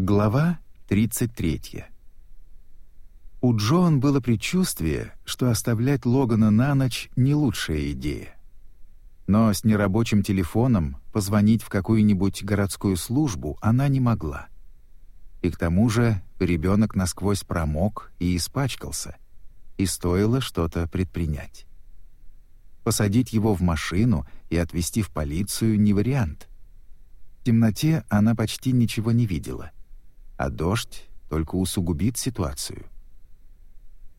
Глава 33. У Джоан было предчувствие, что оставлять Логана на ночь не лучшая идея. Но с нерабочим телефоном позвонить в какую-нибудь городскую службу она не могла. И к тому же ребенок насквозь промок и испачкался, и стоило что-то предпринять. Посадить его в машину и отвезти в полицию не вариант. В темноте она почти ничего не видела — а дождь только усугубит ситуацию.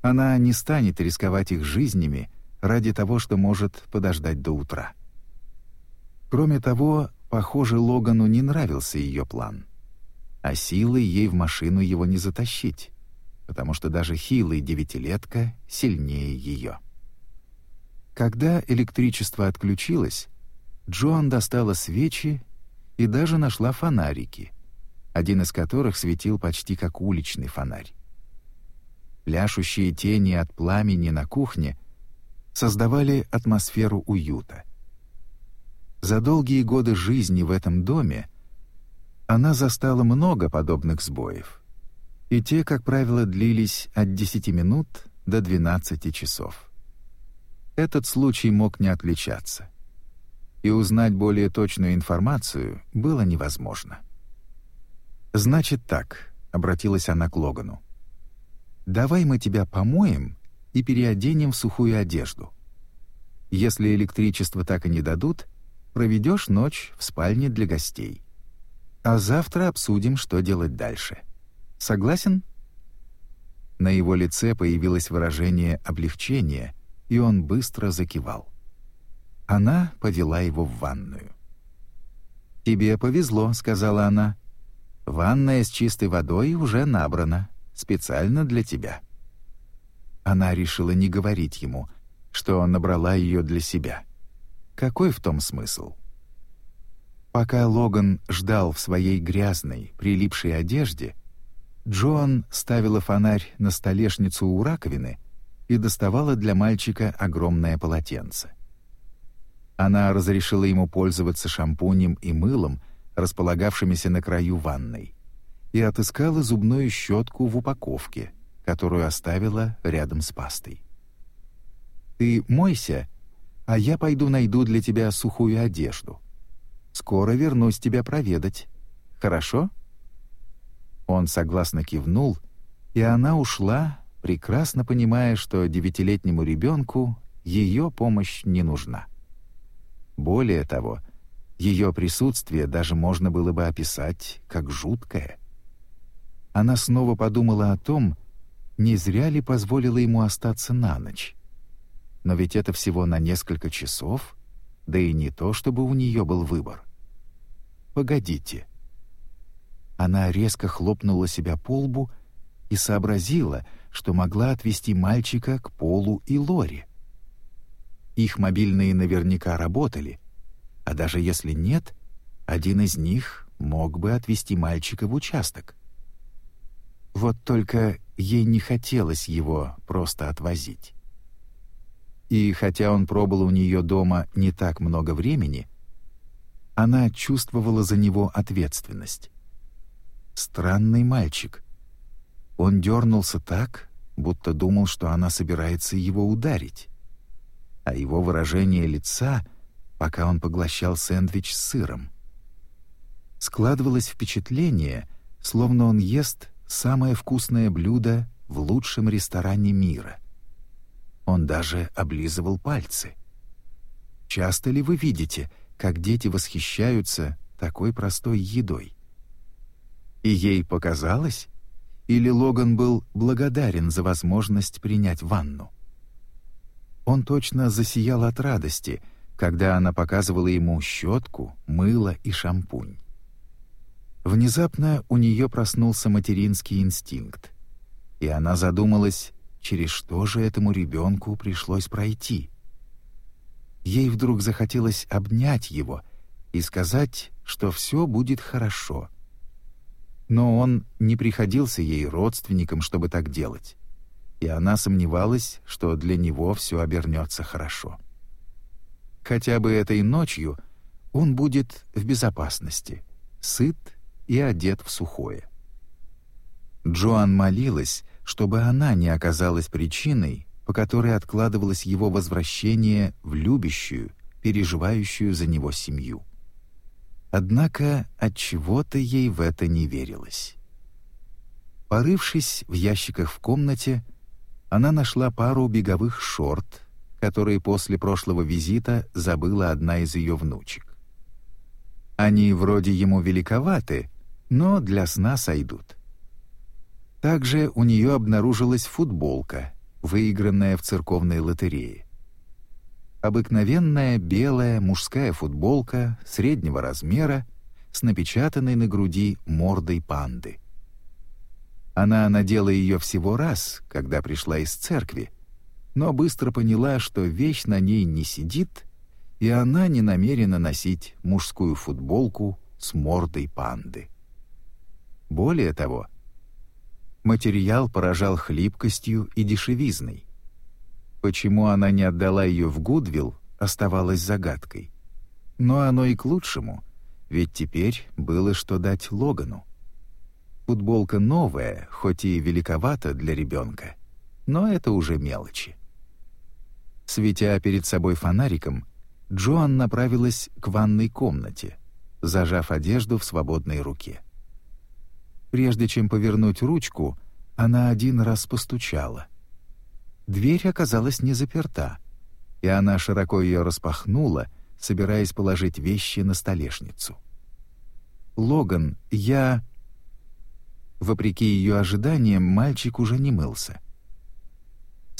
Она не станет рисковать их жизнями ради того, что может подождать до утра. Кроме того, похоже, Логану не нравился ее план. А силой ей в машину его не затащить, потому что даже хилый девятилетка сильнее ее. Когда электричество отключилось, Джоан достала свечи и даже нашла фонарики — один из которых светил почти как уличный фонарь. Пляшущие тени от пламени на кухне создавали атмосферу уюта. За долгие годы жизни в этом доме она застала много подобных сбоев, и те, как правило, длились от 10 минут до 12 часов. Этот случай мог не отличаться, и узнать более точную информацию было невозможно. «Значит так», — обратилась она к Логану. «Давай мы тебя помоем и переоденем в сухую одежду. Если электричество так и не дадут, проведешь ночь в спальне для гостей. А завтра обсудим, что делать дальше. Согласен?» На его лице появилось выражение облегчения, и он быстро закивал. Она повела его в ванную. «Тебе повезло», — сказала она. Ванная с чистой водой уже набрана, специально для тебя». Она решила не говорить ему, что набрала ее для себя. Какой в том смысл? Пока Логан ждал в своей грязной, прилипшей одежде, Джоан ставила фонарь на столешницу у раковины и доставала для мальчика огромное полотенце. Она разрешила ему пользоваться шампунем и мылом, располагавшимися на краю ванной, и отыскала зубную щетку в упаковке, которую оставила рядом с пастой. «Ты мойся, а я пойду найду для тебя сухую одежду. Скоро вернусь тебя проведать. Хорошо?» Он согласно кивнул, и она ушла, прекрасно понимая, что девятилетнему ребенку ее помощь не нужна. Более того, ее присутствие даже можно было бы описать как жуткое. Она снова подумала о том, не зря ли позволила ему остаться на ночь. Но ведь это всего на несколько часов, да и не то, чтобы у нее был выбор. «Погодите». Она резко хлопнула себя по лбу и сообразила, что могла отвести мальчика к Полу и Лоре. Их мобильные наверняка работали — а даже если нет, один из них мог бы отвезти мальчика в участок. Вот только ей не хотелось его просто отвозить. И хотя он пробыл у нее дома не так много времени, она чувствовала за него ответственность. Странный мальчик. Он дернулся так, будто думал, что она собирается его ударить. А его выражение лица — пока он поглощал сэндвич с сыром. Складывалось впечатление, словно он ест самое вкусное блюдо в лучшем ресторане мира. Он даже облизывал пальцы. Часто ли вы видите, как дети восхищаются такой простой едой? И ей показалось, или Логан был благодарен за возможность принять ванну? Он точно засиял от радости — когда она показывала ему щетку, мыло и шампунь. Внезапно у нее проснулся материнский инстинкт, и она задумалась, через что же этому ребенку пришлось пройти. Ей вдруг захотелось обнять его и сказать, что все будет хорошо. Но он не приходился ей родственником, чтобы так делать, и она сомневалась, что для него все обернется хорошо. Хотя бы этой ночью он будет в безопасности, сыт и одет в сухое. Джоан молилась, чтобы она не оказалась причиной, по которой откладывалось его возвращение в любящую, переживающую за него семью. Однако от чего-то ей в это не верилось. Порывшись в ящиках в комнате, она нашла пару беговых шорт, которые после прошлого визита забыла одна из ее внучек. Они вроде ему великоваты, но для сна сойдут. Также у нее обнаружилась футболка, выигранная в церковной лотерее. Обыкновенная белая мужская футболка среднего размера с напечатанной на груди мордой панды. Она надела ее всего раз, когда пришла из церкви, но быстро поняла, что вещь на ней не сидит, и она не намерена носить мужскую футболку с мордой панды. Более того, материал поражал хлипкостью и дешевизной. Почему она не отдала ее в Гудвилл, оставалось загадкой. Но оно и к лучшему, ведь теперь было что дать Логану. Футболка новая, хоть и великовата для ребенка, но это уже мелочи. Светя перед собой фонариком, Джоан направилась к ванной комнате, зажав одежду в свободной руке. Прежде чем повернуть ручку, она один раз постучала — Дверь оказалась не заперта, и она широко ее распахнула, собираясь положить вещи на столешницу. «Логан, я...» Вопреки ее ожиданиям, мальчик уже не мылся.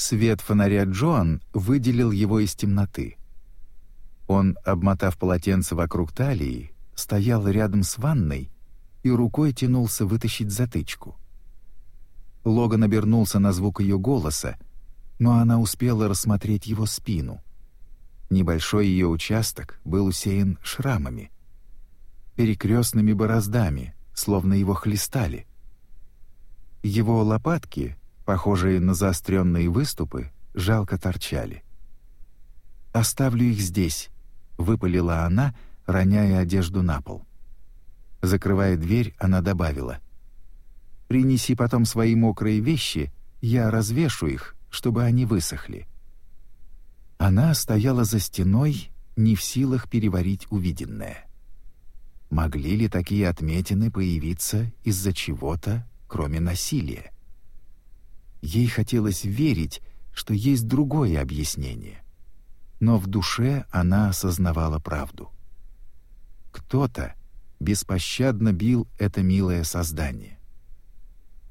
Свет фонаря Джоан выделил его из темноты. Он, обмотав полотенце вокруг талии, стоял рядом с ванной и рукой тянулся вытащить затычку. Логан обернулся на звук ее голоса, но она успела рассмотреть его спину. Небольшой ее участок был усеян шрамами, перекрестными бороздами, словно его хлестали. Его лопатки, похожие на заостренные выступы, жалко торчали. «Оставлю их здесь», — выпалила она, роняя одежду на пол. Закрывая дверь, она добавила. «Принеси потом свои мокрые вещи, я развешу их, чтобы они высохли. Она стояла за стеной, не в силах переварить увиденное. Могли ли такие отметины появиться из-за чего-то, кроме насилия? Ей хотелось верить, что есть другое объяснение. Но в душе она осознавала правду. Кто-то беспощадно бил это милое создание.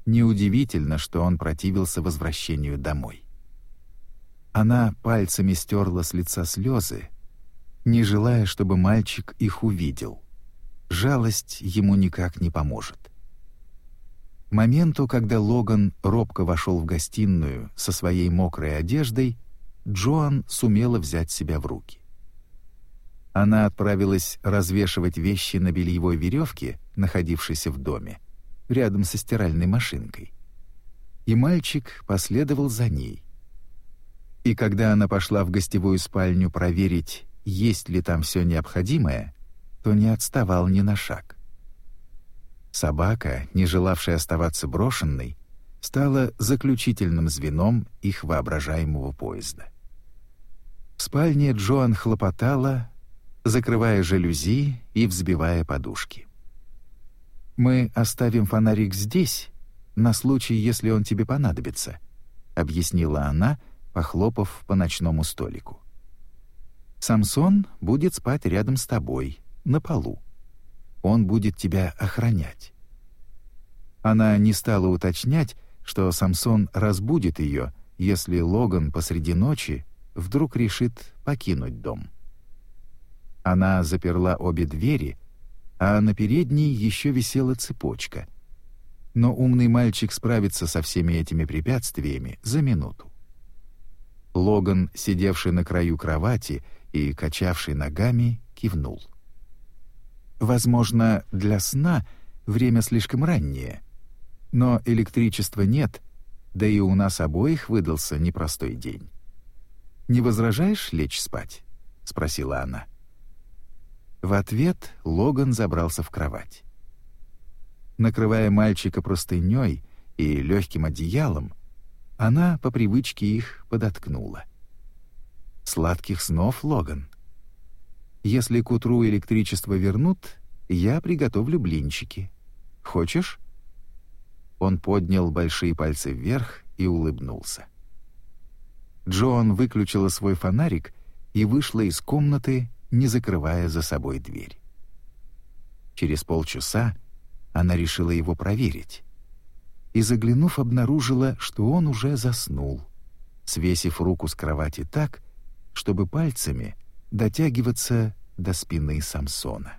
Неудивительно, что он противился возвращению домой. Она пальцами стерла с лица слезы, не желая, чтобы мальчик их увидел. Жалость ему никак не поможет. Моменту, когда Логан робко вошел в гостиную со своей мокрой одеждой, Джоан сумела взять себя в руки. Она отправилась развешивать вещи на бельевой веревке, находившейся в доме, рядом со стиральной машинкой. И мальчик последовал за ней. И когда она пошла в гостевую спальню проверить, есть ли там все необходимое, то не отставал ни на шаг. Собака, не желавшая оставаться брошенной, стала заключительным звеном их воображаемого поезда. В спальне Джоан хлопотала, закрывая жалюзи и взбивая подушки. «Мы оставим фонарик здесь, на случай, если он тебе понадобится», — объяснила она, похлопав по ночному столику. «Самсон будет спать рядом с тобой, на полу. Он будет тебя охранять». Она не стала уточнять, что Самсон разбудит ее, если Логан посреди ночи вдруг решит покинуть дом. Она заперла обе двери а на передней еще висела цепочка. Но умный мальчик справится со всеми этими препятствиями за минуту. Логан, сидевший на краю кровати и качавший ногами, кивнул. «Возможно, для сна время слишком раннее, но электричества нет, да и у нас обоих выдался непростой день. Не возражаешь лечь спать?» — спросила она. В ответ Логан забрался в кровать. Накрывая мальчика простыней и легким одеялом, она по привычке их подоткнула. «Сладких снов, Логан. Если к утру электричество вернут, я приготовлю блинчики. Хочешь?» Он поднял большие пальцы вверх и улыбнулся. Джоан выключила свой фонарик и вышла из комнаты, не закрывая за собой дверь. Через полчаса она решила его проверить и, заглянув, обнаружила, что он уже заснул, свесив руку с кровати так, чтобы пальцами дотягиваться до спины Самсона.